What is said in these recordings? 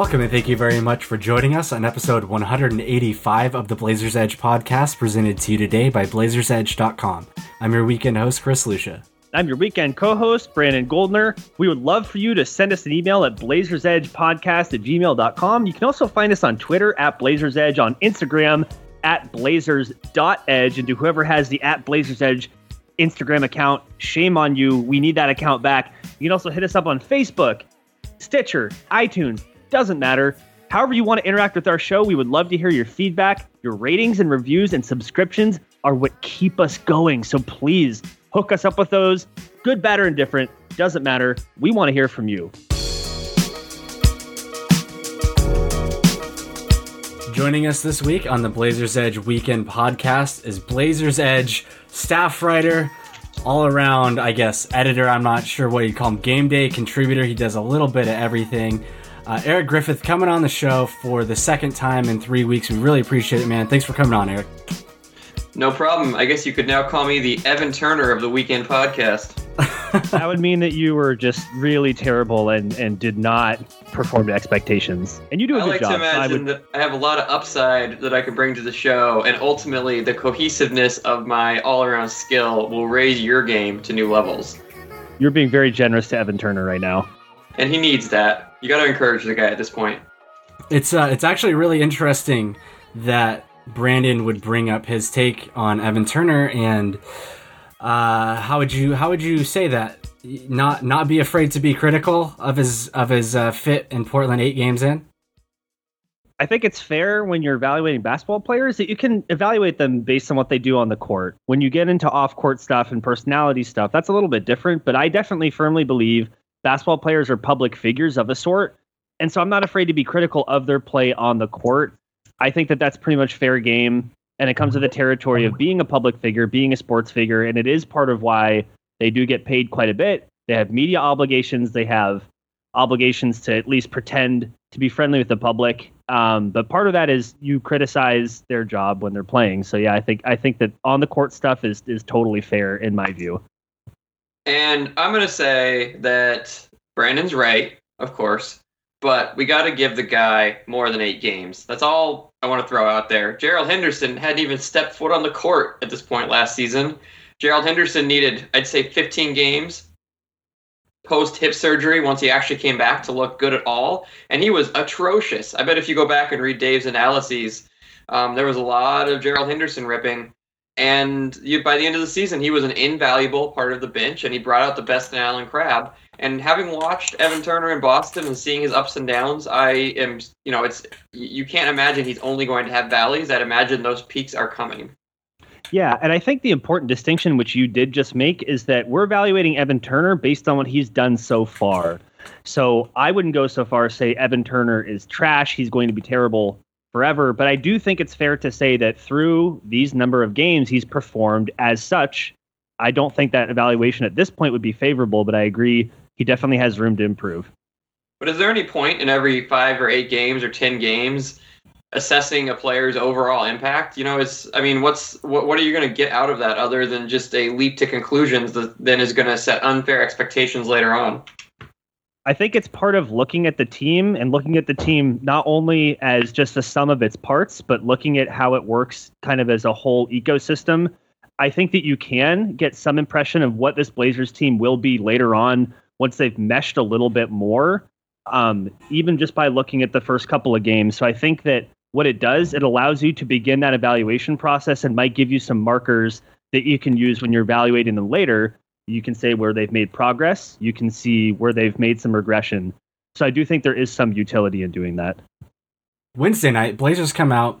Welcome and thank you very much for joining us on episode 185 of the Blazers Edge podcast presented to you today by BlazersEdge.com. I'm your weekend host, Chris Lucia. I'm your weekend co host, Brandon Goldner. We would love for you to send us an email at blazersedgepodcast at gmail.com. You can also find us on Twitter at blazersedge, on Instagram at blazers.edge, and to whoever has the at blazersedge Instagram account, shame on you. We need that account back. You can also hit us up on Facebook, Stitcher, iTunes, doesn't matter. However, you want to interact with our show, we would love to hear your feedback. Your ratings and reviews and subscriptions are what keep us going. So please hook us up with those. Good, bad, or indifferent, doesn't matter. We want to hear from you. Joining us this week on the Blazers Edge Weekend podcast is Blazers Edge staff writer, all around, I guess, editor. I'm not sure what you'd call him, game day contributor. He does a little bit of everything. Uh, Eric Griffith coming on the show for the second time in three weeks. We really appreciate it, man. Thanks for coming on, Eric. No problem. I guess you could now call me the Evan Turner of the Weekend Podcast. that would mean that you were just really terrible and, and did not perform to expectations. And you do a I good like job. to imagine I would, that I have a lot of upside that I can bring to the show, and ultimately the cohesiveness of my all-around skill will raise your game to new levels. You're being very generous to Evan Turner right now. And he needs that. You got to encourage the guy at this point. It's uh, it's actually really interesting that Brandon would bring up his take on Evan Turner and uh, how would you how would you say that? Not not be afraid to be critical of his of his uh, fit in Portland eight games in. I think it's fair when you're evaluating basketball players that you can evaluate them based on what they do on the court. When you get into off court stuff and personality stuff, that's a little bit different. But I definitely firmly believe basketball players are public figures of a sort. And so I'm not afraid to be critical of their play on the court. I think that that's pretty much fair game. And it comes to the territory of being a public figure, being a sports figure. And it is part of why they do get paid quite a bit. They have media obligations, they have obligations to at least pretend to be friendly with the public. Um, but part of that is you criticize their job when they're playing. So yeah, I think I think that on the court stuff is is totally fair in my view. And I'm going to say that Brandon's right, of course, but we got to give the guy more than eight games. That's all I want to throw out there. Gerald Henderson hadn't even stepped foot on the court at this point last season. Gerald Henderson needed, I'd say, 15 games post hip surgery once he actually came back to look good at all. And he was atrocious. I bet if you go back and read Dave's analyses, um, there was a lot of Gerald Henderson ripping. And you, by the end of the season, he was an invaluable part of the bench, and he brought out the best in Allen Crabbe. And having watched Evan Turner in Boston and seeing his ups and downs, I am, you know, it's you can't imagine he's only going to have valleys. I'd imagine those peaks are coming. Yeah, and I think the important distinction which you did just make is that we're evaluating Evan Turner based on what he's done so far. So I wouldn't go so far as say Evan Turner is trash, he's going to be terrible forever, but I do think it's fair to say that through these number of games he's performed as such. I don't think that evaluation at this point would be favorable, but I agree he definitely has room to improve. But is there any point in every 5 or 8 games or 10 games assessing a player's overall impact you know it's i mean what's what, what are you going to get out of that other than just a leap to conclusions that then is going to set unfair expectations later on i think it's part of looking at the team and looking at the team not only as just the sum of its parts but looking at how it works kind of as a whole ecosystem i think that you can get some impression of what this blazers team will be later on once they've meshed a little bit more um, even just by looking at the first couple of games so i think that what it does, it allows you to begin that evaluation process and might give you some markers that you can use when you're evaluating them later. You can say where they've made progress, you can see where they've made some regression. So I do think there is some utility in doing that. Wednesday night, Blazers come out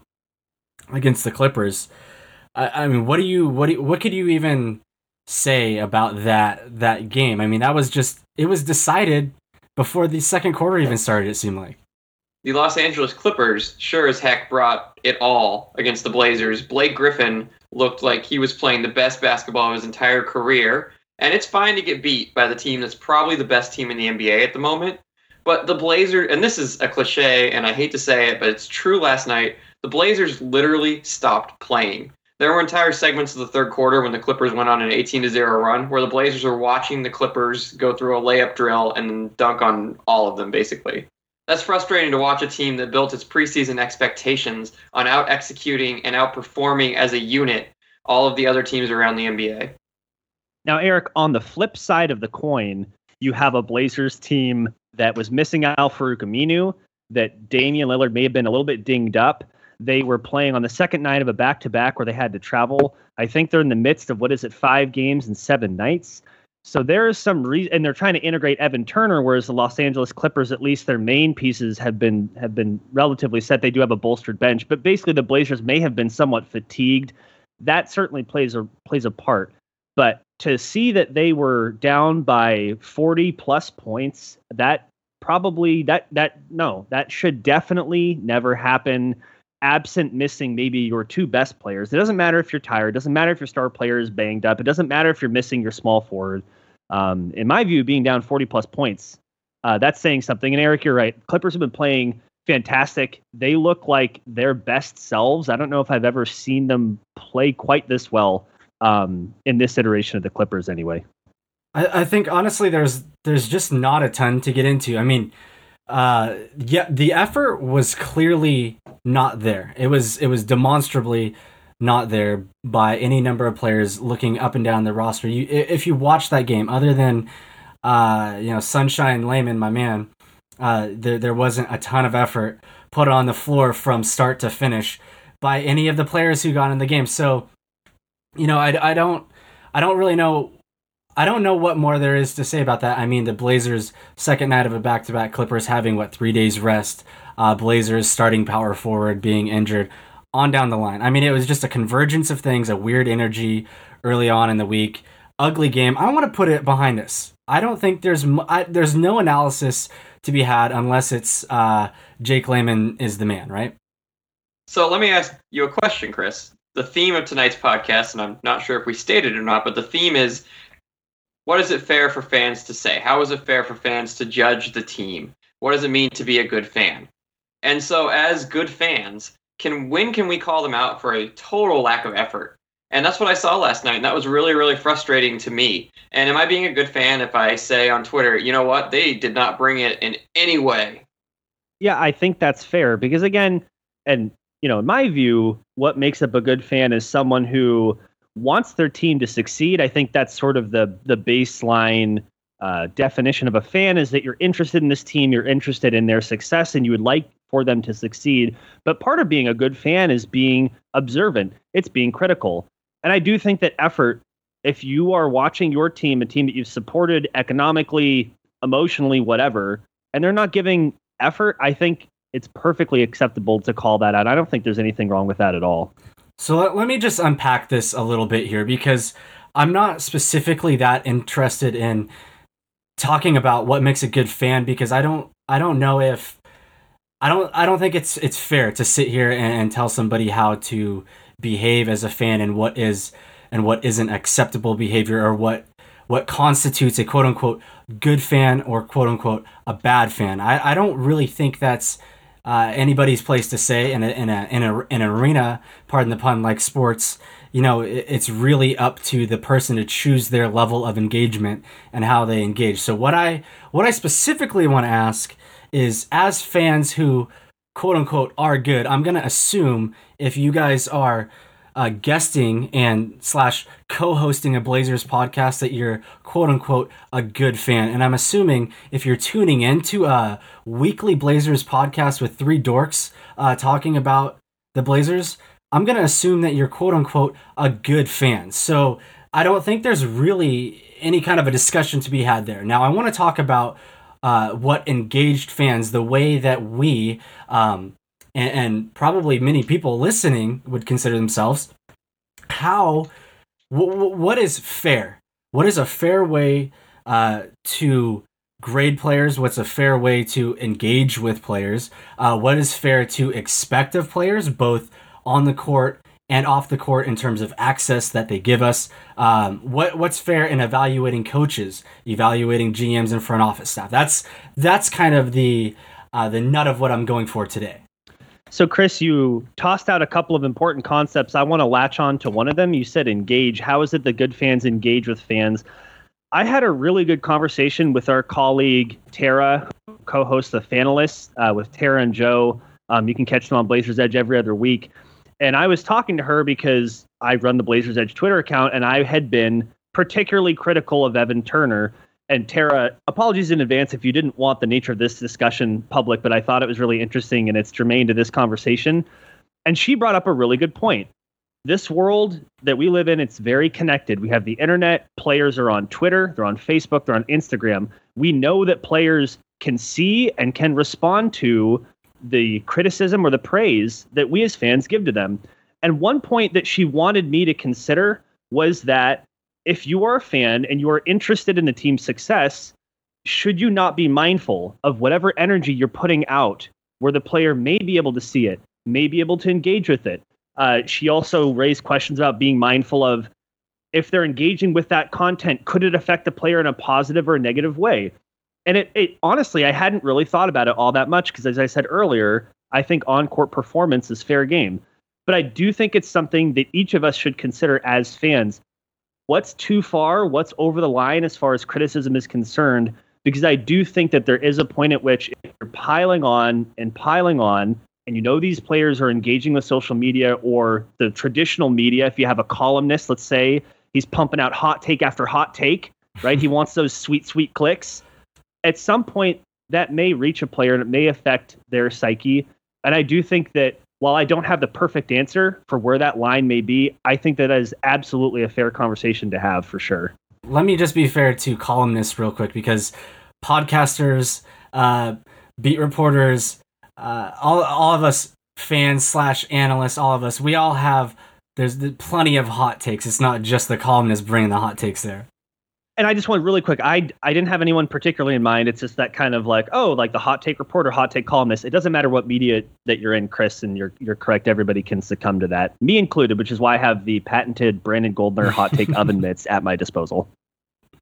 against the Clippers. I, I mean, what do you what do you, what could you even say about that that game? I mean, that was just it was decided before the second quarter even started. It seemed like the Los Angeles Clippers sure as heck brought it all against the Blazers. Blake Griffin looked like he was playing the best basketball of his entire career. And it's fine to get beat by the team that's probably the best team in the NBA at the moment. But the Blazers, and this is a cliche, and I hate to say it, but it's true last night. The Blazers literally stopped playing. There were entire segments of the third quarter when the Clippers went on an 18 to 0 run where the Blazers were watching the Clippers go through a layup drill and dunk on all of them, basically. that's frustrating to watch a team that built its preseason expectations on out executing and outperforming as a unit all of the other teams around the NBA. Now, Eric, on the flip side of the coin, you have a Blazers team that was missing Al Farouq Aminu, that Damian Lillard may have been a little bit dinged up. They were playing on the second night of a back to back where they had to travel. I think they're in the midst of what is it, five games and seven nights. So there is some reason, and they're trying to integrate Evan Turner, whereas the Los Angeles Clippers, at least their main pieces have been have been relatively set. They do have a bolstered bench, but basically the Blazers may have been somewhat fatigued. That certainly plays a plays a part. But to see that they were down by 40 plus points, that probably that that no, that should definitely never happen absent missing maybe your two best players. It doesn't matter if you're tired. It doesn't matter if your star player is banged up. It doesn't matter if you're missing your small forward. Um, in my view, being down 40 plus points, uh, that's saying something. And Eric, you're right. Clippers have been playing fantastic. They look like their best selves. I don't know if I've ever seen them play quite this well um, in this iteration of the Clippers, anyway. I, I think honestly, there's there's just not a ton to get into. I mean, uh, yeah, the effort was clearly not there. It was it was demonstrably not there by any number of players looking up and down the roster. You if you watch that game, other than uh, you know Sunshine Layman, my man, uh, there there wasn't a ton of effort put on the floor from start to finish by any of the players who got in the game. So, you know, I, I don't I don't really know I don't know what more there is to say about that. I mean, the Blazers' second night of a back to back, Clippers having, what, three days rest, uh, Blazers starting power forward being injured, on down the line. I mean, it was just a convergence of things, a weird energy early on in the week. Ugly game. I want to put it behind us. I don't think there's I, there's no analysis to be had unless it's uh, Jake Layman is the man, right? So let me ask you a question, Chris. The theme of tonight's podcast, and I'm not sure if we stated it or not, but the theme is what is it fair for fans to say? How is it fair for fans to judge the team? What does it mean to be a good fan? And so, as good fans, can when can we call them out for a total lack of effort? And that's what I saw last night, and that was really, really frustrating to me. And am I being a good fan if I say on Twitter, you know what, they did not bring it in any way? Yeah, I think that's fair because again, and you know, in my view, what makes up a good fan is someone who wants their team to succeed. I think that's sort of the the baseline uh, definition of a fan is that you're interested in this team, you're interested in their success, and you would like for them to succeed. But part of being a good fan is being observant. It's being critical, and I do think that effort. If you are watching your team, a team that you've supported economically, emotionally, whatever, and they're not giving effort, I think it's perfectly acceptable to call that out. I don't think there's anything wrong with that at all. So let, let me just unpack this a little bit here because I'm not specifically that interested in talking about what makes a good fan because I don't I don't know if I don't I don't think it's it's fair to sit here and, and tell somebody how to behave as a fan and what is and what isn't acceptable behavior or what what constitutes a quote unquote good fan or quote unquote a bad fan. I, I don't really think that's uh, anybody's place to say in a, in a in a in an arena, pardon the pun, like sports. You know, it, it's really up to the person to choose their level of engagement and how they engage. So what I what I specifically want to ask is, as fans who quote unquote are good, I'm gonna assume if you guys are uh, guesting and slash co-hosting a Blazers podcast that you're quote unquote a good fan. And I'm assuming if you're tuning into a weekly Blazers podcast with three dorks uh, talking about the Blazers, I'm gonna assume that you're quote unquote a good fan. So I don't think there's really any kind of a discussion to be had there. Now I want to talk about uh, what engaged fans, the way that we um, and, and probably many people listening would consider themselves how w- what is fair? What is a fair way uh, to grade players? What's a fair way to engage with players? Uh, what is fair to expect of players both on the court and off the court in terms of access that they give us? Um, what what's fair in evaluating coaches evaluating gms and front office staff? That's that's kind of the uh, the nut of what i'm going for today so, Chris, you tossed out a couple of important concepts. I want to latch on to one of them. You said engage. How is it that good fans engage with fans? I had a really good conversation with our colleague Tara, co host the Fanalists uh, with Tara and Joe. Um, you can catch them on Blazers Edge every other week. And I was talking to her because I run the Blazers Edge Twitter account and I had been particularly critical of Evan Turner. And Tara, apologies in advance if you didn't want the nature of this discussion public, but I thought it was really interesting and it's germane to this conversation. And she brought up a really good point this world that we live in, it's very connected. We have the internet. Players are on Twitter, they're on Facebook, they're on Instagram. We know that players can see and can respond to the criticism or the praise that we as fans give to them. And one point that she wanted me to consider was that if you are a fan and you are interested in the team's success, should you not be mindful of whatever energy you're putting out where the player may be able to see it, may be able to engage with it, uh, she also raised questions about being mindful of if they're engaging with that content, could it affect the player in a positive or a negative way? And it, it honestly, I hadn't really thought about it all that much because, as I said earlier, I think on court performance is fair game. But I do think it's something that each of us should consider as fans. What's too far? What's over the line as far as criticism is concerned? Because I do think that there is a point at which if you're piling on and piling on, and you know these players are engaging with social media or the traditional media, if you have a columnist, let's say he's pumping out hot take after hot take, right? he wants those sweet, sweet clicks. At some point, that may reach a player and it may affect their psyche. And I do think that while I don't have the perfect answer for where that line may be, I think that is absolutely a fair conversation to have for sure. Let me just be fair to columnists real quick because podcasters, uh, beat reporters, uh, all all of us fans slash analysts, all of us, we all have there's plenty of hot takes. It's not just the columnists bringing the hot takes there. And I just want really quick. I I didn't have anyone particularly in mind. It's just that kind of like oh, like the hot take reporter, hot take columnist. It doesn't matter what media that you're in, Chris, and you're you're correct. Everybody can succumb to that, me included. Which is why I have the patented Brandon Goldner hot take oven mitts at my disposal.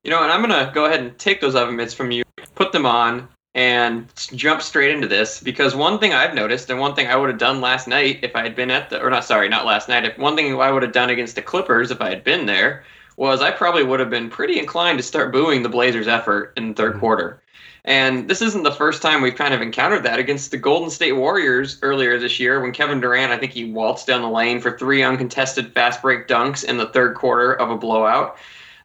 You know, and I'm gonna go ahead and take those oven mitts from you, put them on, and jump straight into this because one thing I've noticed and one thing I would have done last night if I had been at the or not sorry not last night if one thing I would have done against the Clippers if I had been there was I probably would have been pretty inclined to start booing the Blazers effort in the 3rd mm-hmm. quarter. And this isn't the first time we've kind of encountered that against the Golden State Warriors earlier this year when Kevin Durant, I think he waltzed down the lane for three uncontested fast break dunks in the third quarter of a blowout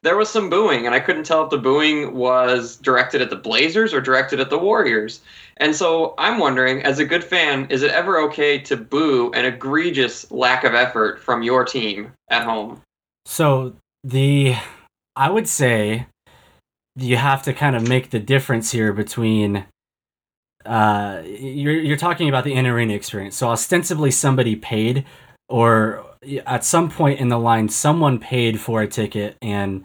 there was some booing, and I couldn't tell if the booing was directed at the Blazers or directed at the Warriors. And so I'm wondering, as a good fan, is it ever okay to boo an egregious lack of effort from your team at home? So the I would say you have to kind of make the difference here between uh, you're you're talking about the in arena experience. So ostensibly somebody paid or at some point in the line someone paid for a ticket and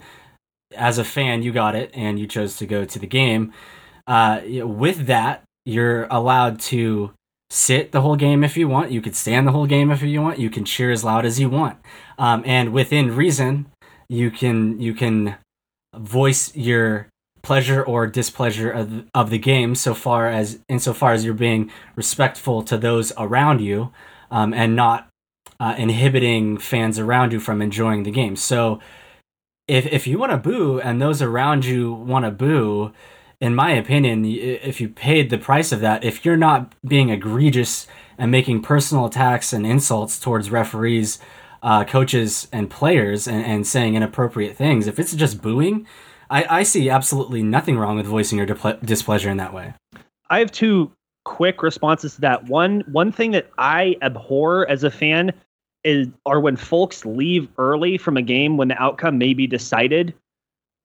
as a fan you got it and you chose to go to the game. Uh, with that you're allowed to sit the whole game if you want. You could stand the whole game if you want. You can cheer as loud as you want. Um, and within reason you can you can voice your pleasure or displeasure of, of the game so far as insofar as you're being respectful to those around you um, and not uh, inhibiting fans around you from enjoying the game. So if if you want to boo and those around you want to boo, in my opinion, if you paid the price of that, if you're not being egregious and making personal attacks and insults towards referees, uh, coaches, and players and, and saying inappropriate things, if it's just booing, I, I see absolutely nothing wrong with voicing your displeasure in that way. I have two quick responses to that. One one thing that I abhor as a fan is are when folks leave early from a game when the outcome may be decided.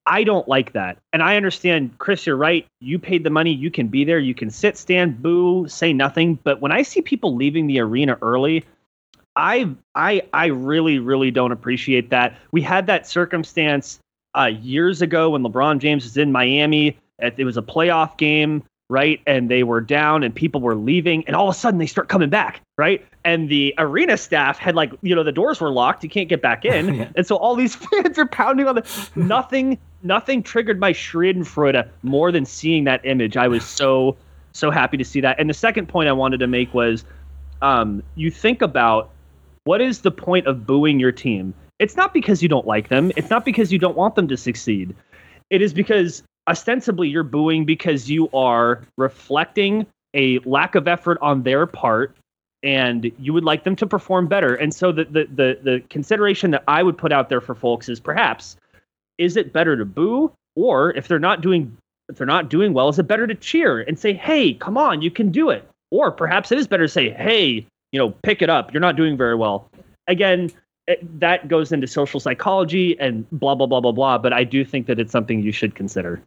I don't like that. And I understand, Chris, you're right. You paid the money, you can be there, you can sit, stand, boo, say nothing. But when I see people leaving the arena early, I I I really, really don't appreciate that. We had that circumstance uh, years ago when LeBron James was in Miami. It was a playoff game right? And they were down and people were leaving, and all of a sudden they start coming back, right? And the arena staff had like, you know, the doors were locked, you can't get back in. yeah. And so all these fans are pounding on the nothing nothing triggered my Schadenfreude more than seeing that image. I was so so happy to see that. And the second point I wanted to make was um, you think about what is the point of booing your team? It's not because you don't like them. It's not because you don't want them to succeed It is because ostensibly you're booing because you are reflecting a lack of effort on their part and you would like them to perform better. And so the, the the the consideration that I would put out there for folks is perhaps is it better to boo or if they're not doing if they're not doing well, is it better to cheer and say, "Hey, come on, you can do it." Or perhaps it is better to say, "Hey, you know, pick it up. You're not doing very well." Again, it, that goes into social psychology and blah blah blah blah blah, but I do think that it's something you should consider.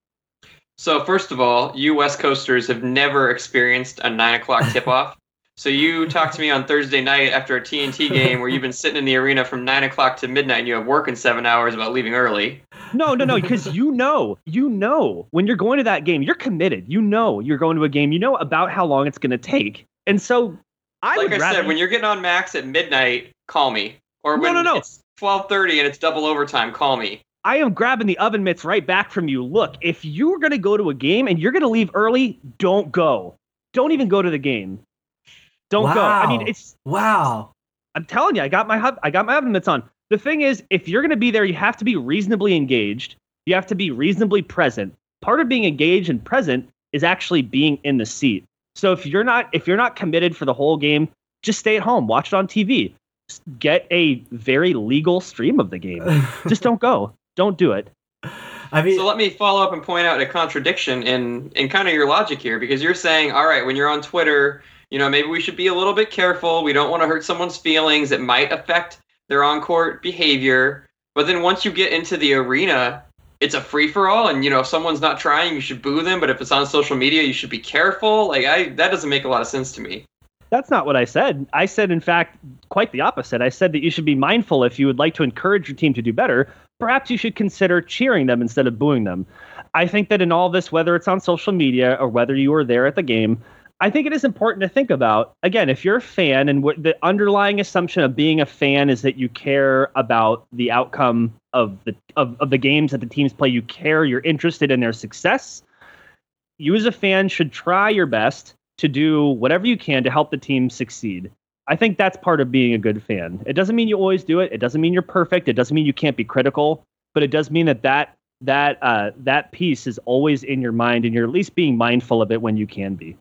So first of all, you West Coasters have never experienced a nine o'clock tip off. So you talked to me on Thursday night after a TNT game where you've been sitting in the arena from nine o'clock to midnight and you have work in seven hours about leaving early. No, no, no, because you know, you know, when you're going to that game, you're committed. You know you're going to a game. You know about how long it's going to take. And so I like would I rather, said, when you're getting on max at midnight, call me. Or No, when no, no. it's twelve thirty and it's double overtime, call me. I am grabbing the oven mitts right back from you. Look, if you're going to go to a game and you're going to leave early, don't go. Don't even go to the game. Don't go. I mean, it's Wow. I'm telling you, I got my hub, I got my oven mitts on. The thing is, if you're going to be there, you have to be reasonably engaged. You have to be reasonably present. Part of being engaged and present is actually being in the seat. So if you're not if you're not committed for the whole game, just stay at home, watch it on TV. Just Get a very legal stream of the game. Just don't go. Don't do it. I mean, So let me follow up and point out a contradiction in in kind of your logic here because you're saying, all right, when you're on Twitter, you know, maybe we should be a little bit careful. We don't want to hurt someone's feelings. It might affect their on-court behavior. But then once you get into the arena, it's a free for all and you know, if someone's not trying, you should boo them, but if it's on social media, you should be careful. Like I that doesn't make a lot of sense to me. That's not what I said. I said, in fact, quite the opposite. I said that you should be mindful if you would like to encourage your team to do better. Perhaps you should consider cheering them instead of booing them. I think that in all this, whether it's on social media or whether you are there at the game, I think it is important to think about. Again, if you're a fan and what the underlying assumption of being a fan is that you care about the outcome of the of, of the games that the teams play, you care, you're interested in their success. You as a fan should try your best to do whatever you can to help the team succeed. I think that's part of being a good fan. It doesn't mean you always do it. It doesn't mean you're perfect. It doesn't mean you can't be critical, but it does mean that that that uh, that piece is always in your mind, and you're at least being mindful of it when you can be.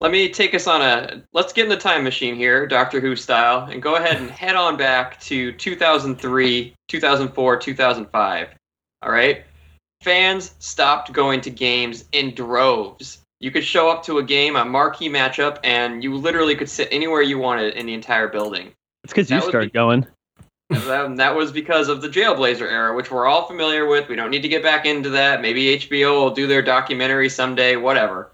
Let me take us on a let's get in the time machine here, Doctor Who style, and go ahead and head on back to 2003, 2004, 2005. All right? Fans stopped going to games in droves. You could show up to a game, a marquee matchup, and you literally could sit anywhere you wanted in the entire building. It's because you started be- going. And that was because of the Jailblazer era, which we're all familiar with. We don't need to get back into that. Maybe HBO will do their documentary someday, whatever.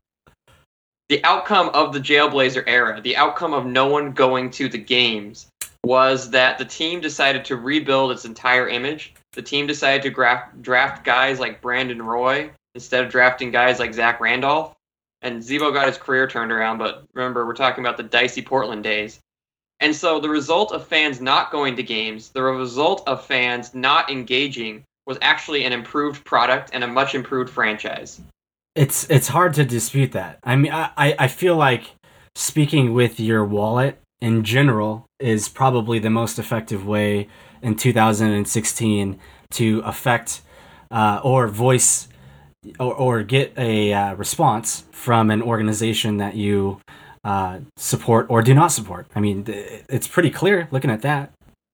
The outcome of the Jailblazer era, the outcome of no one going to the games, was that the team decided to rebuild its entire image. The team decided to draft, draft guys like Brandon Roy instead of drafting guys like Zach Randolph. And Z-Bo got his career turned around, but remember, we're talking about the dicey Portland days. And so the result of fans not going to games, the result of fans not engaging, was actually an improved product and a much improved franchise. It's it's hard to dispute that. I mean, I I feel like speaking with your wallet in general is probably the most effective way in 2016 to affect uh, or voice or, or get a uh, response from an organization that you uh, support or do not support. I mean, it's pretty clear looking at that.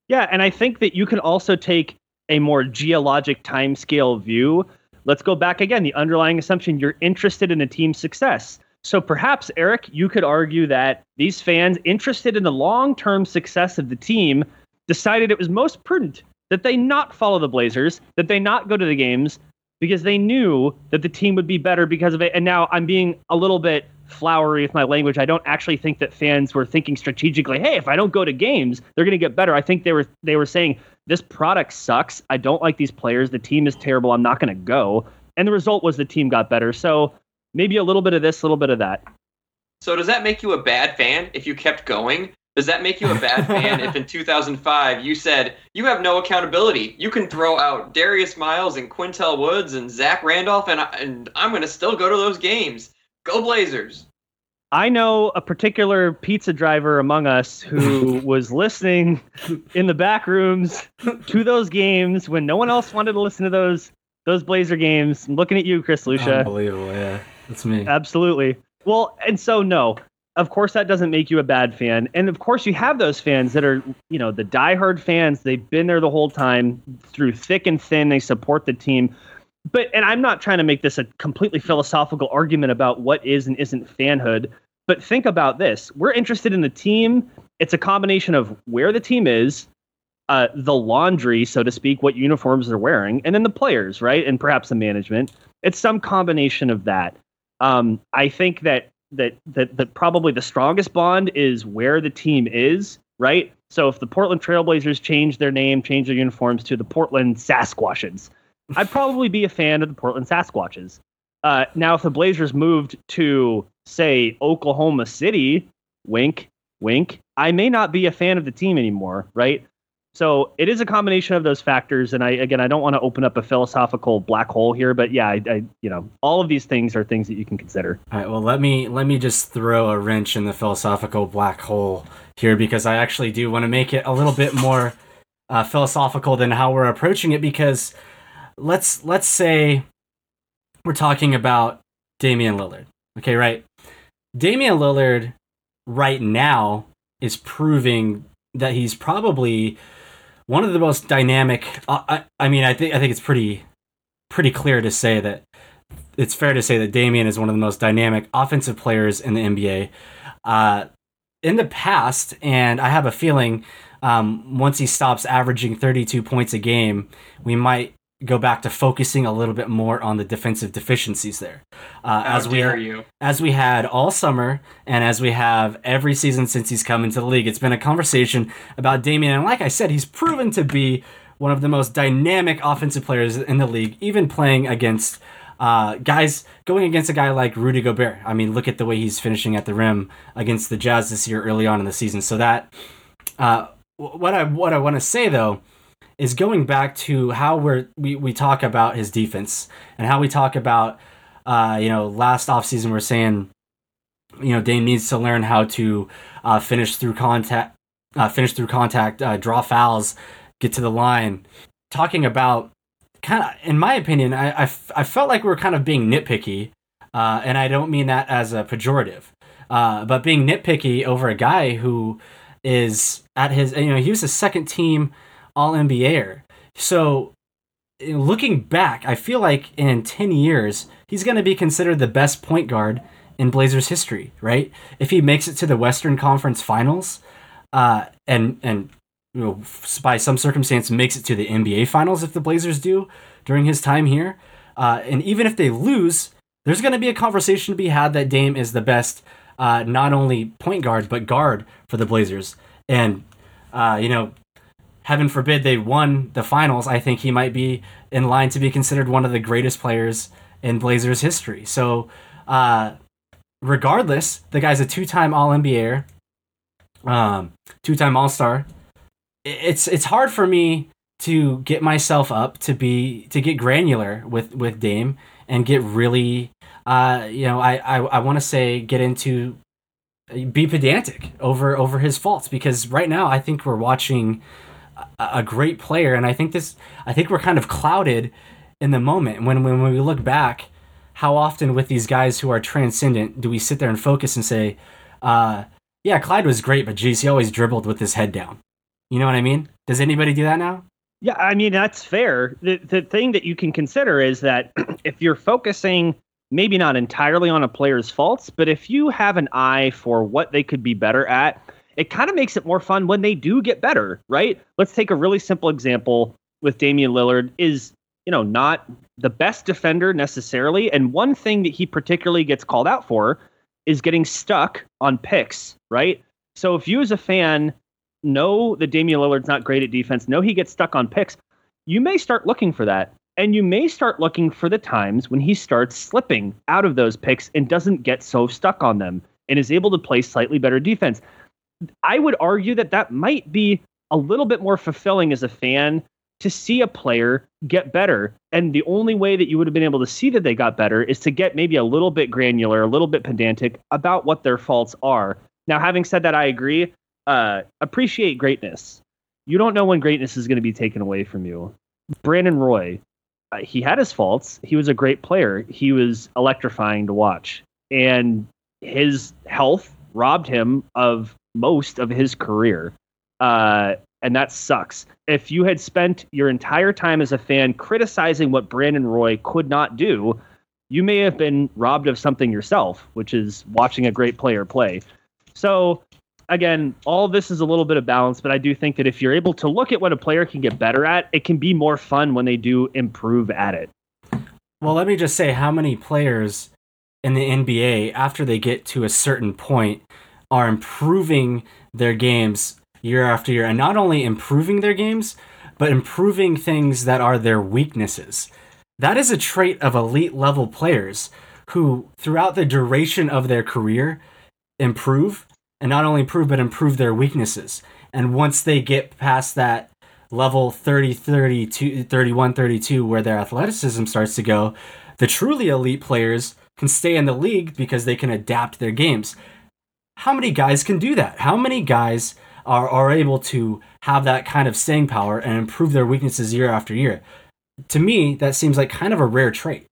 Yeah, and I think that you can also take a more geologic timescale view. Let's go back again. The underlying assumption you're interested in the team's success. So perhaps, Eric, you could argue that these fans interested in the long term success of the team decided it was most prudent that they not follow the Blazers, that they not go to the games, because they knew that the team would be better because of it. And now I'm being a little bit flowery with my language. I don't actually think that fans were thinking strategically, hey, if I don't go to games, they're going to get better. I think they were they were saying this product sucks. I don't like these players. The team is terrible. I'm not going to go. And the result was the team got better. So maybe a little bit of this, a little bit of that. So does that make you a bad fan if you kept going? Does that make you a bad fan if in 2005 you said you have no accountability? You can throw out Darius Miles and Qyntel Woods and Zach Randolph, and, I, and I'm going to still go to those games. Go Blazers! I know a particular pizza driver among us who was listening in the back rooms to those games when no one else wanted to listen to those those Blazer games. I'm looking at you, Chris Lucia. Unbelievable, yeah. That's me. Absolutely. Well, and so no, of course that doesn't make you a bad fan. And of course you have those fans that are, you know, the diehard fans. They've been there the whole time through thick and thin. They support the team. But and I'm not trying to make this a completely philosophical argument about what is and isn't fanhood. But think about this: we're interested in the team. It's a combination of where the team is, uh, the laundry, so to speak, what uniforms they're wearing, and then the players, right, and perhaps the management. It's some combination of that. Um, I think that that that that probably the strongest bond is where the team is, right? So if the Portland Trailblazers change their name, change their uniforms to the Portland Sasquatches, I'd probably be a fan of the Portland Sasquatches. Uh, now, if the Blazers moved to say Oklahoma City, wink, wink, I may not be a fan of the team anymore, right? So it is a combination of those factors, and I again I don't want to open up a philosophical black hole here, but yeah, I, I, you know all of these things are things that you can consider. All right, well let me let me just throw a wrench in the philosophical black hole here because I actually do want to make it a little bit more uh, philosophical than how we're approaching it because let's let's say we're talking about Damian Lillard, okay, right? Damian Lillard right now is proving that he's probably one of the most dynamic. I, I mean, I think I think it's pretty pretty clear to say that it's fair to say that Damian is one of the most dynamic offensive players in the NBA. Uh, in the past, and I have a feeling um, once he stops averaging 32 points a game, we might go back to focusing a little bit more on the defensive deficiencies there. Uh, as we you. as we had all summer and as we have every season since he's come into the league, it's been a conversation about Damian. And like I said, he's proven to be one of the most dynamic offensive players in the league, even playing against uh, guys going against a guy like Rudy Gobert. I mean, look at the way he's finishing at the rim against the Jazz this year early on in the season. So that uh, what I what I want to say though is going back to how we're we, we talk about his defense and how we talk about uh, you know last offseason we're saying you know Dame needs to learn how to uh, finish through contact uh, finish through contact uh, draw fouls get to the line. Talking about kind of in my opinion I, I, f- I felt like we are kind of being nitpicky uh, and I don't mean that as a pejorative uh, but being nitpicky over a guy who is at his you know he was a second team all NBAer. So looking back, I feel like in 10 years, he's going to be considered the best point guard in Blazers history, right? If he makes it to the Western Conference Finals, uh, and and you know, by some circumstance makes it to the NBA Finals if the Blazers do during his time here, uh, and even if they lose, there's going to be a conversation to be had that Dame is the best, uh, not only point guard but guard for the Blazers, and uh, you know heaven forbid they won the finals, I think he might be in line to be considered one of the greatest players in Blazers history. So, uh, regardless, the guy's a two-time All NBA, um, two-time All Star. It's it's hard for me to get myself up to be to get granular with with Dame and get really, uh, you know, I I, I want to say get into be pedantic over over his faults because right now I think we're watching a great player, and I think this I think we're kind of clouded in the moment when when we look back. How often with these guys who are transcendent do we sit there and focus and say, uh, "Yeah, Clyde was great, but geez, he always dribbled with his head down." You know what I mean? Does anybody do that now? Yeah, I mean that's fair. The the thing that you can consider is that if you're focusing maybe not entirely on a player's faults, but if you have an eye for what they could be better at, it kind of makes it more fun when they do get better, right? Let's take a really simple example with Damian Lillard is, you know, not the best defender necessarily. And one thing that he particularly gets called out for is getting stuck on picks, right? So if you as a fan know that Damian Lillard's not great at defense, know he gets stuck on picks, you may start looking for that. And you may start looking for the times when he starts slipping out of those picks and doesn't get so stuck on them and is able to play slightly better defense. I would argue that that might be a little bit more fulfilling as a fan to see a player get better. And the only way that you would have been able to see that they got better is to get maybe a little bit granular, a little bit pedantic about what their faults are. Now, having said that, I agree. Uh, appreciate greatness. You don't know when greatness is going to be taken away from you. Brandon Roy, uh, he had his faults. He was a great player. He was electrifying to watch, and his health robbed him of most of his career. Uh, and that sucks. If you had spent your entire time as a fan criticizing what Brandon Roy could not do, you may have been robbed of something yourself, which is watching a great player play. So, again, all this is a little bit of balance, but I do think that if you're able to look at what a player can get better at, it can be more fun when they do improve at it. Well, let me just say how many players in the NBA, after they get to a certain point, are improving their games year after year, and not only improving their games, but improving things that are their weaknesses. That is a trait of elite level players who, throughout the duration of their career, improve and not only improve, but improve their weaknesses. And once they get past that level 30, 32, 31, 32, where their athleticism starts to go, the truly elite players can stay in the league because they can adapt their games. How many guys can do that? How many guys are, are able to have that kind of staying power and improve their weaknesses year after year? To me, that seems like kind of a rare trait.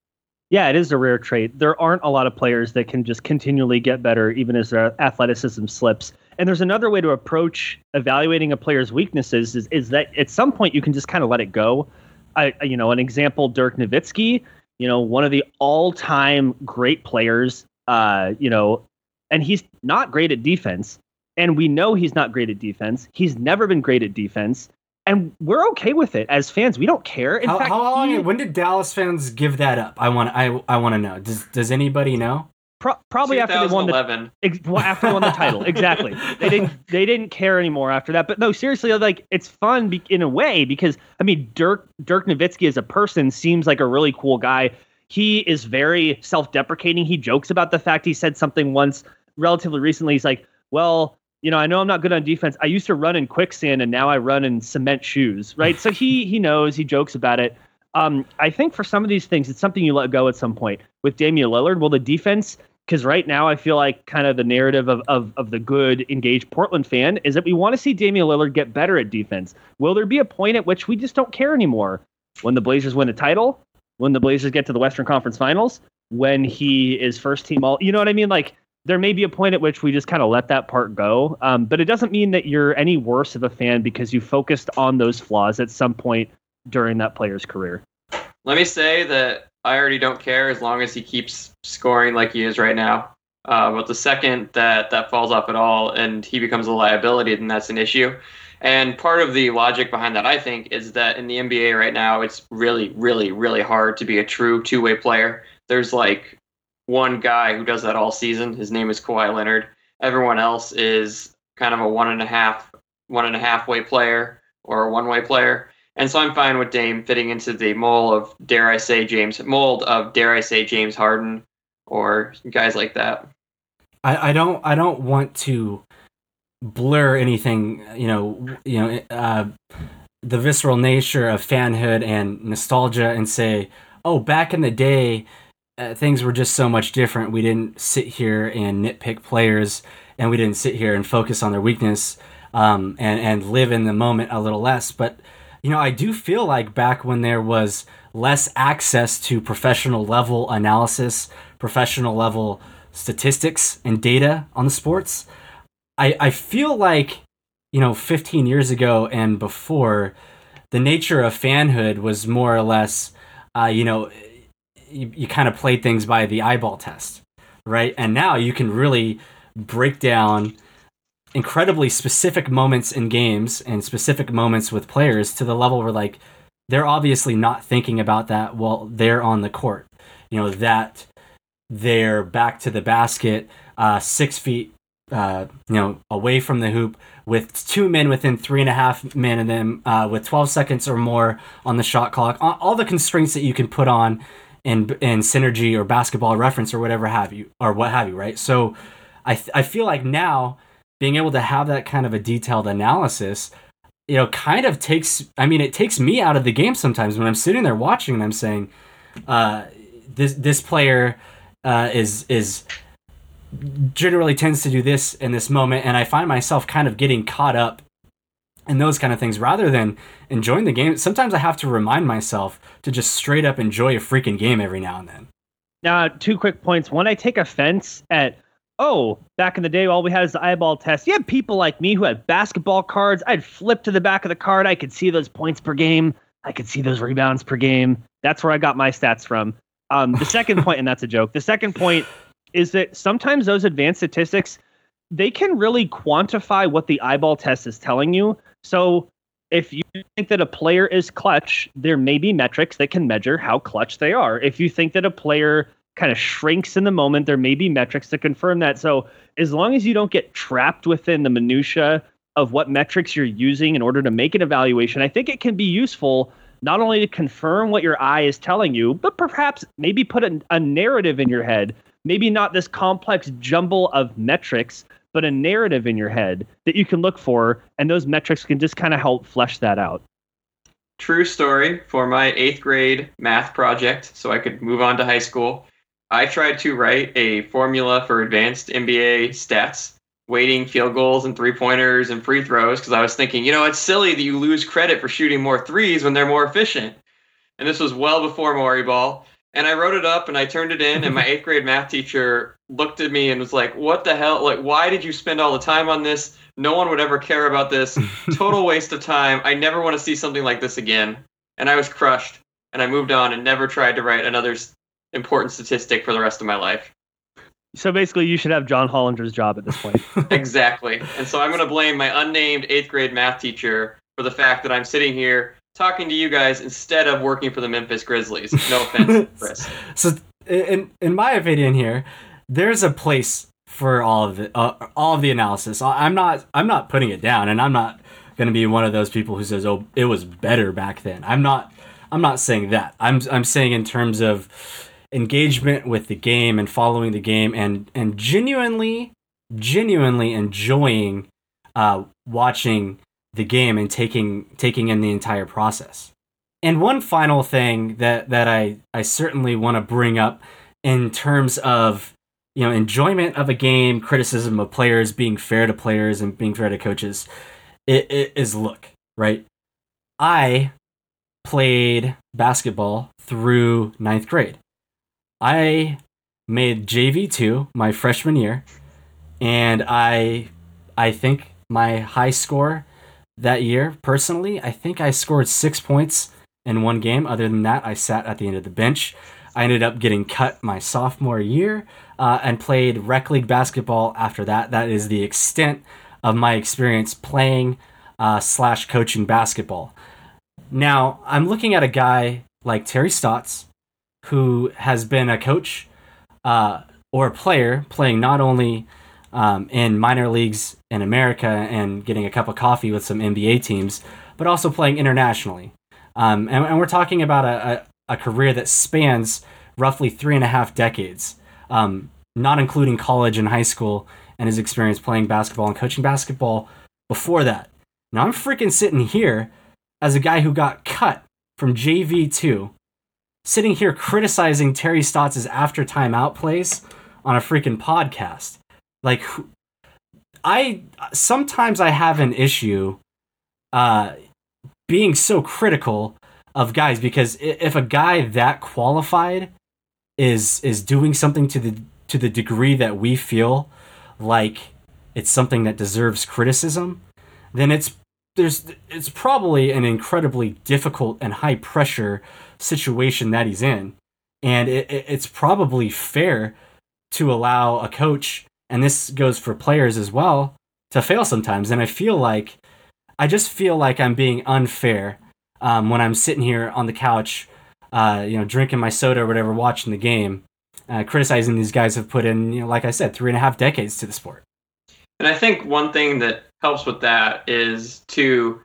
Yeah, it is a rare trait. There aren't a lot of players that can just continually get better even as their athleticism slips. And there's another way to approach evaluating a player's weaknesses is, is that at some point you can just kind of let it go. I, you know, an example, Dirk Nowitzki, you know, one of the all-time great players, uh, you know, and he's not great at defense. And we know he's not great at defense. He's never been great at defense and we're okay with it as fans. We don't care. In how, fact, how long? he, when did Dallas fans give that up? I want. I I want to know. Does Does anybody know? pro- probably after they won the ex- well, after they won the title. Exactly. They didn't. They didn't care anymore after that. But no, seriously, like it's fun be- in a way because I mean, Dirk Dirk Nowitzki as a person seems like a really cool guy. He is very self-deprecating. He jokes about the fact he said something once relatively recently. He's like, "Well, you know, I know I'm not good on defense. I used to run in quicksand and now I run in cement shoes, right? so he he knows, he jokes about it. Um, I think for some of these things, it's something you let go at some point. With Damian Lillard, will the defense, because right now I feel like kind of the narrative of, of, of the good, engaged Portland fan is that we want to see Damian Lillard get better at defense. Will there be a point at which we just don't care anymore? When the Blazers win a title? When the Blazers get to the Western Conference Finals? When he is first team all, you know what I mean? Like there may be a point at which we just kind of let that part go. Um, but it doesn't mean that you're any worse of a fan because you focused on those flaws at some point during that player's career. Let me say that I already don't care as long as he keeps scoring like he is right now. Uh, but the second that that falls off at all and he becomes a liability, then that's an issue. And part of the logic behind that, I think, is that in the NBA right now, it's really, really, really hard to be a true two way player. There's like one guy who does that all season. His name is Kawhi Leonard. Everyone else is kind of a one and a half, one and a half way player or a one way player. And so I'm fine with Dame fitting into the mold of dare I say James mold of dare I say James Harden or guys like that. I, I don't I don't want to blur anything you know you know uh, the visceral nature of fanhood and nostalgia and say oh back in the day uh, things were just so much different. We didn't sit here and nitpick players, and we didn't sit here and focus on their weakness um, and and live in the moment a little less. But you know, I do feel like back when there was less access to professional level analysis, professional level statistics and data on the sports, I, I feel like you know 15 years ago and before the nature of fanhood was more or less uh, you know you, you kind of played things by the eyeball test, right? And now you can really break down incredibly specific moments in games and specific moments with players to the level where like they're obviously not thinking about that while they're on the court. You know that they're back to the basket, uh, six feet, uh, you know, away from the hoop with two men within three and a half men of them, uh, with 12 seconds or more on the shot clock. All the constraints that you can put on in in synergy or basketball reference or whatever have you or what have you, right? So I th- I feel like now being able to have that kind of a detailed analysis, you know, kind of takes I mean it takes me out of the game sometimes when I'm sitting there watching and I'm saying, uh, this this player uh, is is generally tends to do this in this moment, and I find myself kind of getting caught up in those kind of things rather than enjoying the game. Sometimes I have to remind myself to just straight up enjoy a freaking game every now and then. Now, two quick points. One, I take offense at, oh, back in the day, all we had is the eyeball test. You had people like me who had basketball cards. I'd flip to the back of the card. I could see those points per game. I could see those rebounds per game. That's where I got my stats from. Um, the second point, and that's a joke. The second point is that sometimes those advanced statistics they can really quantify what the eyeball test is telling you. So if you think that a player is clutch, there may be metrics that can measure how clutch they are. If you think that a player kind of shrinks in the moment, there may be metrics to confirm that. So as long as you don't get trapped within the minutia of what metrics you're using in order to make an evaluation, I think it can be useful not only to confirm what your eye is telling you, but perhaps maybe put a, a narrative in your head. Maybe not this complex jumble of metrics, but a narrative in your head that you can look for, and those metrics can just kind of help flesh that out. True story for my eighth grade math project, so I could move on to high school. I tried to write a formula for advanced NBA stats, weighting field goals and three pointers and free throws, because I was thinking, you know, it's silly that you lose credit for shooting more threes when they're more efficient. And this was well before Morey Ball. And I wrote it up and I turned it in, and my eighth grade math teacher looked at me and was like, What the hell? Like, why did you spend all the time on this? No one would ever care about this. Total waste of time. I never want to see something like this again. And I was crushed. And I moved on and never tried to write another important statistic for the rest of my life. So basically, you should have John Hollinger's job at this point. exactly. And so I'm going to blame my unnamed eighth grade math teacher for the fact that I'm sitting here talking to you guys instead of working for the Memphis Grizzlies. No offense, Chris. So, in in my opinion, here there's a place for all of it, uh, all of the analysis. I'm not I'm not putting it down, and I'm not going to be one of those people who says, "Oh, it was better back then." I'm not I'm not saying that. I'm I'm saying in terms of engagement with the game and following the game and and genuinely genuinely enjoying uh, watching the game and taking taking in the entire process. And one final thing that that I I certainly want to bring up in terms of you know enjoyment of a game, criticism of players, being fair to players and being fair to coaches, it, it is look right. I played basketball through ninth grade. I made JV two my freshman year, and I I think my high score that year, personally, I think I scored six points in one game. Other than that, I sat at the end of the bench. I ended up getting cut my sophomore year uh, and played rec league basketball after that. That is the extent of my experience playing uh, slash coaching basketball. Now, I'm looking at a guy like Terry Stotts, who has been a coach uh, or a player playing not only um, in minor leagues in America and getting a cup of coffee with some NBA teams, but also playing internationally. Um, and, and, we're talking about a, a, a, career that spans roughly three and a half decades, um, not including college and high school and his experience playing basketball and coaching basketball before that. Now I'm freaking sitting here as a guy who got cut from JV2, sitting here criticizing Terry Stotts' after timeout plays on a freaking podcast like I sometimes I have an issue uh being so critical of guys because if a guy that qualified is is doing something to the to the degree that we feel like it's something that deserves criticism, then it's there's it's probably an incredibly difficult and high pressure situation that he's in, and it, it's probably fair to allow a coach and this goes for players as well, to fail sometimes. And I feel like, I just feel like I'm being unfair um, when I'm sitting here on the couch, uh, you know, drinking my soda or whatever, watching the game, uh, criticizing these guys have put in, you know, like I said, three and a half decades to the sport. And I think one thing that helps with that is to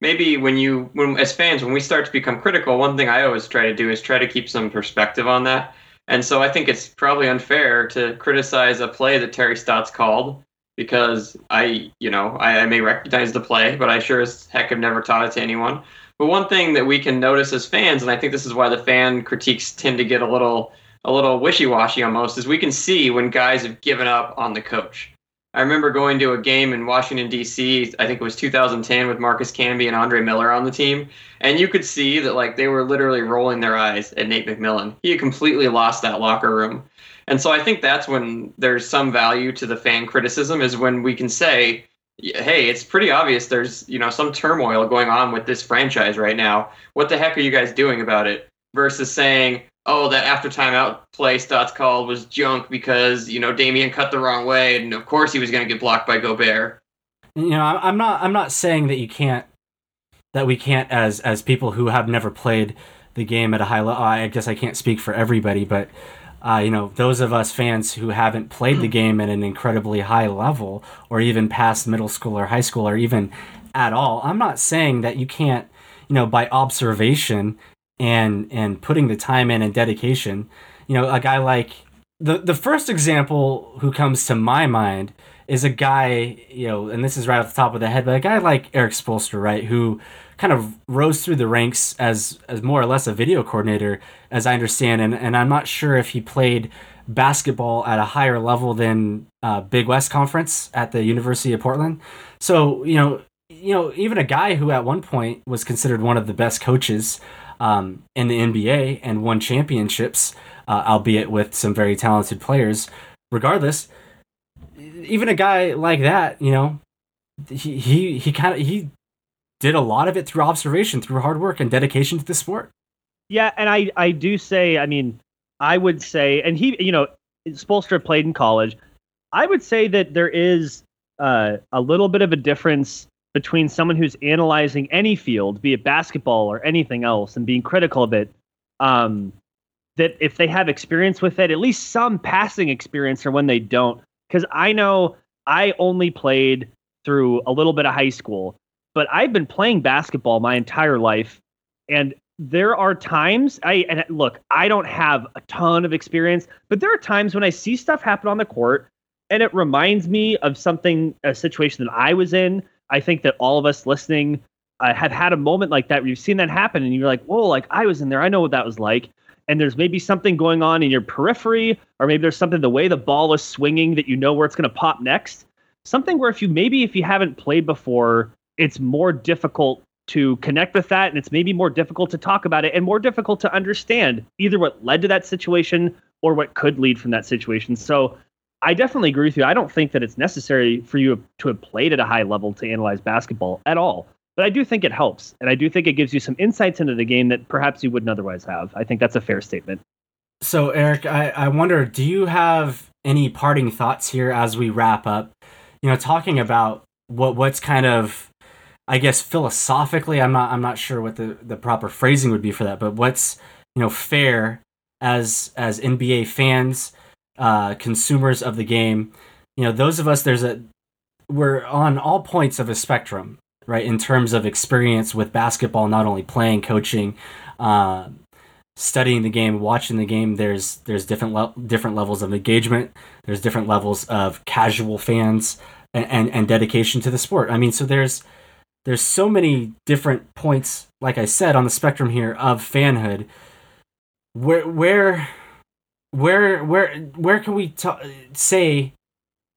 maybe when you, when as fans, when we start to become critical, one thing I always try to do is try to keep some perspective on that and so I think it's probably unfair to criticize a play that Terry Stotts called because I, you know, I, I, may recognize the play, but I sure as heck have never taught it to anyone. But one thing that we can notice as fans, and I think this is why the fan critiques tend to get a little a little wishy-washy almost, is we can see when guys have given up on the coach. I remember going to a game in Washington D.C. I think it was 2010 with Marcus Camby and Andre Miller on the team, and you could see that like they were literally rolling their eyes at Nate McMillan. He had completely lost that locker room, and so I think that's when there's some value to the fan criticism is when we can say, hey, it's pretty obvious there's you know some turmoil going on with this franchise right now. What the heck are you guys doing about it? Versus saying, oh, that after timeout play Stotts called was junk because you know Damian cut the wrong way, and of course he was going to get blocked by Gobert. You know, I'm not. I'm not saying that you can't. That we can't, as as people who have never played the game at a high level. I guess I can't speak for everybody, but uh, you know, those of us fans who haven't played the game at an incredibly high level, or even past middle school or high school, or even at all. I'm not saying that you can't, you know, by observation and and putting the time in and dedication. You know, a guy like the the first example who comes to my mind is a guy, you know, and this is right off the top of the head, but a guy like Erik Spoelstra, right, who kind of rose through the ranks as as more or less a video coordinator, as I understand, and and I'm not sure if he played basketball at a higher level than uh, Big West Conference at the University of Portland. So you know, you know, even a guy who at one point was considered one of the best coaches um, in the NBA and won championships, uh, albeit with some very talented players. Regardless, even a guy like that, you know, he he he kind of he did a lot of it through observation, through hard work and dedication to the sport. Yeah, and I I do say, I mean, I would say, and he, you know, Spoelstra played in college. I would say that there is uh, a little bit of a difference between someone who's analyzing any field, be it basketball or anything else, and being critical of it, um, that if they have experience with it, at least some passing experience, or when they don't. Because I know I only played through a little bit of high school, but I've been playing basketball my entire life, and there are times I and look, I don't have a ton of experience, but there are times when I see stuff happen on the court and it reminds me of something a situation that I was in I think that all of us listening uh, have had a moment like that where you've seen that happen and you're like, whoa, like I was in there. I know what that was like. And there's maybe something going on in your periphery, or maybe there's something the way the ball is swinging that you know where it's going to pop next. Something where if you maybe if you haven't played before, it's more difficult to connect with that and it's maybe more difficult to talk about it and more difficult to understand either what led to that situation or what could lead from that situation. So I definitely agree with you. I don't think that it's necessary for you to have played at a high level to analyze basketball at all. But I do think it helps. And I do think it gives you some insights into the game that perhaps you wouldn't otherwise have. I think that's a fair statement. So, Eric, I, I wonder do you have any parting thoughts here as we wrap up? You know, talking about what what's kind of I guess philosophically, I'm not I'm not sure what the, the proper phrasing would be for that, but what's you know fair as as NBA fans uh, consumers of the game. You know, those of us there's a we're on all points of a spectrum, right? In terms of experience with basketball, not only playing, coaching, uh, studying the game, watching the game. There's there's different le- different levels of engagement. There's different levels of casual fans and, and, and dedication to the sport. I mean, so there's there's so many different points, like I said, on the spectrum here of fanhood. Where where where where where can we t- say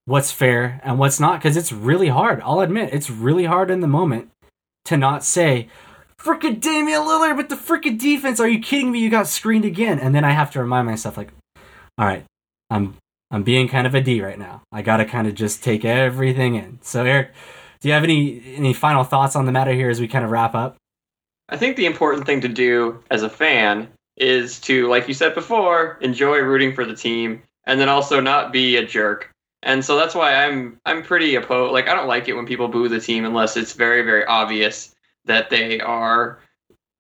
what's fair and what's not? Because it's really hard. I'll admit it's really hard in the moment to not say freaking Damian Lillard with the freaking defense. Are you kidding me? You got screened again, and then I have to remind myself like, all right, I'm I'm being kind of a D right now. I gotta kind of just take everything in. So Eric, do you have any any final thoughts on the matter here as we kind of wrap up? I think the important thing to do as a fan is to, like you said before, enjoy rooting for the team and then also not be a jerk. And so that's why I'm I'm pretty opposed. Like I don't like it when people boo the team unless it's very very obvious that they are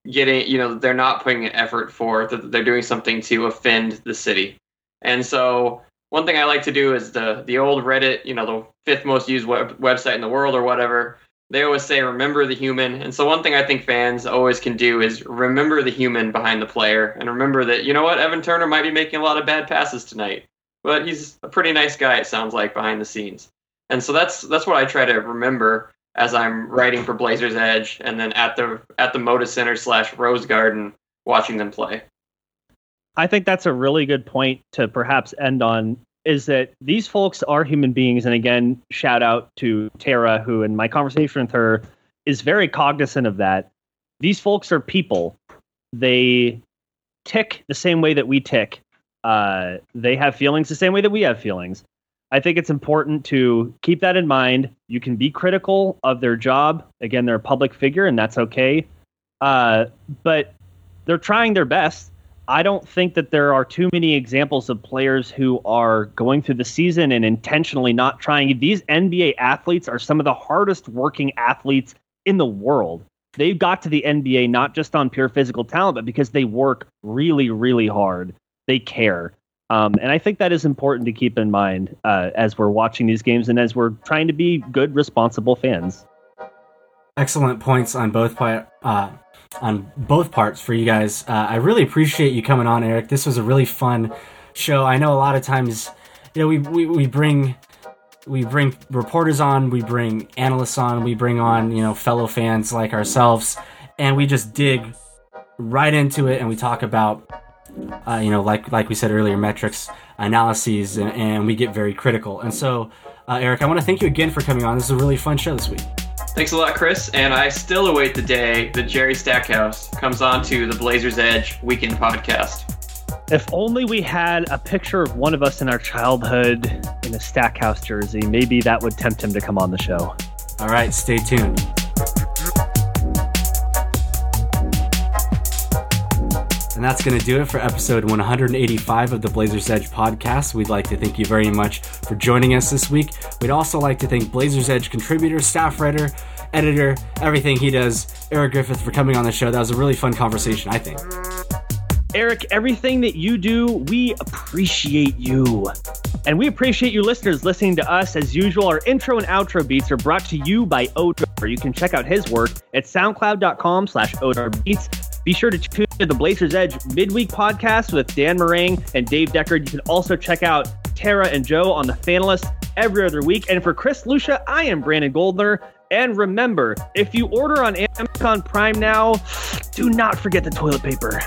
getting you know they're not putting an effort forth that they're doing something to offend the city. And so one thing I like to do is the the old Reddit, you know, the fifth most used web, website in the world or whatever they always say remember the human. And so one thing i think fans always can do is remember the human behind the player and remember that you know what evan turner might be making a lot of bad passes tonight but he's a pretty nice guy it sounds like behind the scenes. And so that's that's what i try to remember as i'm writing for blazers edge and then at the at the moda center slash rose garden watching them play. I think that's a really good point to perhaps end on is that these folks are human beings. And again, shout out to Tara, who in my conversation with her is very cognizant of that. These folks are people. They tick the same way that we tick. Uh, they have feelings the same way that we have feelings. I think it's important to keep that in mind. You can be critical of their job. Again, they're a public figure, and that's okay. Uh, but they're trying their best. I don't think that there are too many examples of players who are going through the season and intentionally not trying. These NBA athletes are some of the hardest working athletes in the world. They got to the NBA not just on pure physical talent, but because they work really, really hard. They care. Um, and I think that is important to keep in mind uh, as we're watching these games and as we're trying to be good, responsible fans. Excellent points on both uh, on both parts for you guys. Uh, I really appreciate you coming on, Eric. This was a really fun show. I know a lot of times, you know, we, we, we bring we bring reporters on, we bring analysts on, we bring on you know fellow fans like ourselves, and we just dig right into it and we talk about uh, you know like like we said earlier metrics analyses and, and we get very critical. And so, uh, Eric, I want to thank you again for coming on. This is a really fun show this week. Thanks a lot, Chris. And I still await the day that Jerry Stackhouse comes on to the Blazers Edge Weekend podcast. If only we had a picture of one of us in our childhood in a Stackhouse jersey, maybe that would tempt him to come on the show. All right, stay tuned. And that's going to do it for episode 185 of the Blazers Edge podcast. We'd like to thank you very much for joining us this week. We'd also like to thank Blazers Edge contributor, staff writer, editor, everything he does, Eric Griffith, for coming on the show. That was a really fun conversation, I think. Eric, everything that you do, we appreciate you. And we appreciate you listeners listening to us. As usual, our intro and outro beats are brought to you by Odar. You can check out his work at soundcloud.com slash Odar Beats. Be sure to tune to the Blazers Edge midweek podcast with Dan Marang and Dave Deckard. You can also check out Tara and Joe on the Fanalist every other week. And for Chris Lucia, I am Brandon Goldner. And remember, if you order on Amazon Prime now, do not forget the toilet paper.